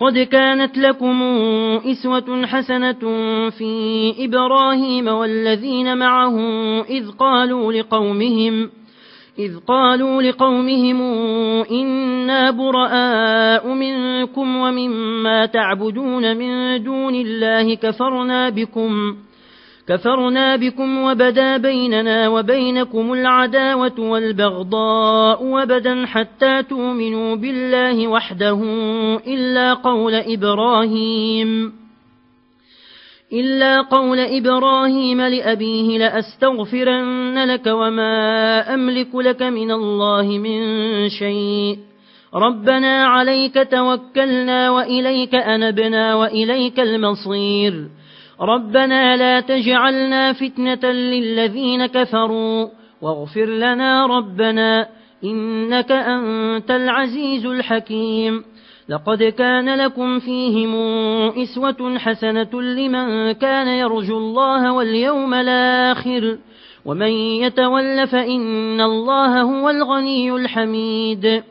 قد كانت لكم إسوة حسنة في إبراهيم والذين معه إذ قالوا لقومهم إذ قالوا لقومهم إنا براء منكم ومما تعبدون من دون الله كفرنا بكم كفرنا بكم وبدا بيننا وبينكم العداوة والبغضاء وبدا حتى تؤمنوا بالله وحده إلا قول إبراهيم إلا قول إبراهيم لأبيه لأستغفرن لك وما أملك لك من الله من شيء ربنا عليك توكلنا وإليك أنبنا وإليك المصير ربنا لا تجعلنا فتنة للذين كفروا واغفر لنا ربنا إنك أنت العزيز الحكيم لقد كان لكم فيهم إسوة حسنة لمن كان يرجو الله واليوم الآخر ومن يتول فإن الله هو الغني الحميد